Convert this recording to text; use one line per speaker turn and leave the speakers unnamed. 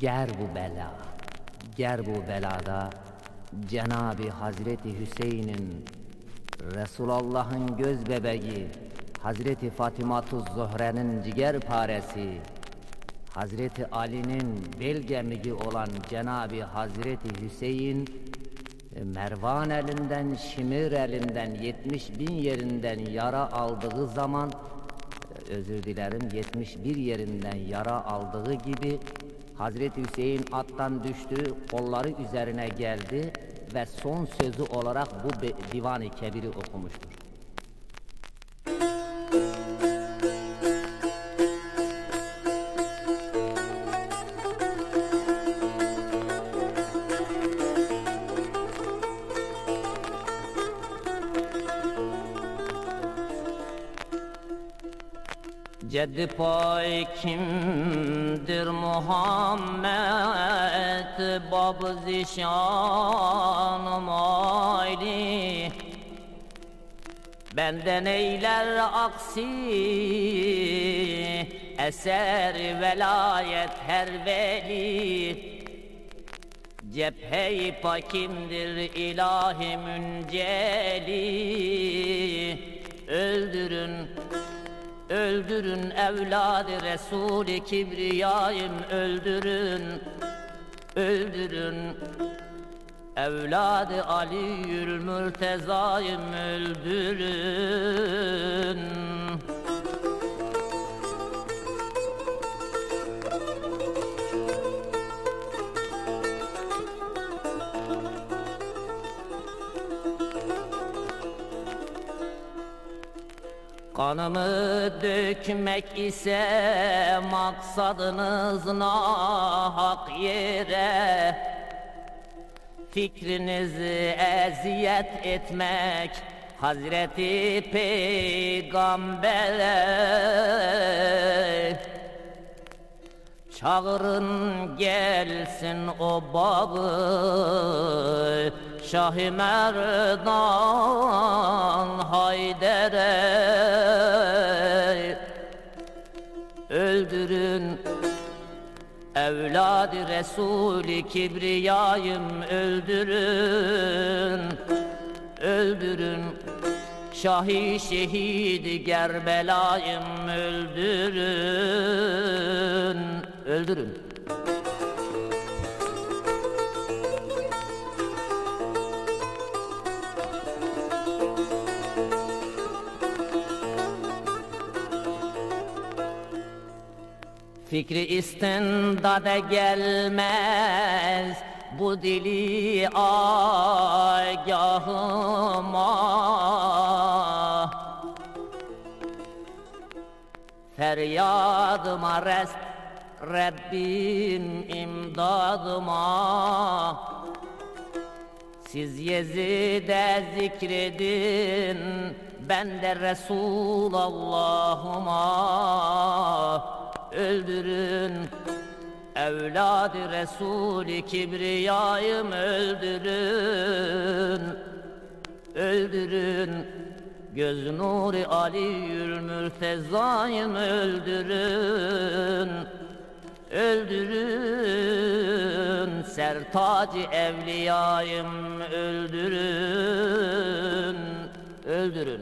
Ger bu bela, ger bu belada. Cenab-ı Hazreti Hüseyin'in Resulullah'ın göz bebeği Hazreti Fatimatu Zuhre'nin ciger paresi Hazreti Ali'nin bel gemici olan Cenab-ı Hazreti Hüseyin Mervan elinden, Şimir elinden, 70 bin yerinden yara aldığı zaman özür dilerim 71 yerinden yara aldığı gibi Hazreti Hüseyin attan düştü, kolları üzerine geldi ve son sözü olarak bu divan-ı kebiri okumuştur. Ceddi pay kimdir Muhammed? Bab zişanım ayli Benden eyler aksi Eser velayet her veli. Cephe-i pakimdir ilahi münceli Öldürün evladı Resul-i Kibriyayım öldürün. Öldürün. Evladı Ali'ül Mürtezayım öldürün Kanımı dökmek ise maksadınız hak yere. Fikrinizi eziyet etmek Hazreti Peygamber'e. Çağırın gelsin o bağı Şah-ı Merdan Evladı Resul-i Kibriyayım öldürün Öldürün. Şahi şehidi Gerbelayım öldürün Öldürün Fikri istindade gelmez. Bu dili agahıma. Feryadıma rest Rabbim imdadıma. Siz Yezid'e zikredin Ben de Resulallah'ıma öldürün. Evladı Resul-i Kibriyayım öldürün? Öldürün. Göz nuri Aliül Mürtezayım öldürün? Öldürün. Sertacı Evliyayım öldürün? Öldürün